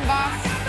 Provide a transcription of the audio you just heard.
get.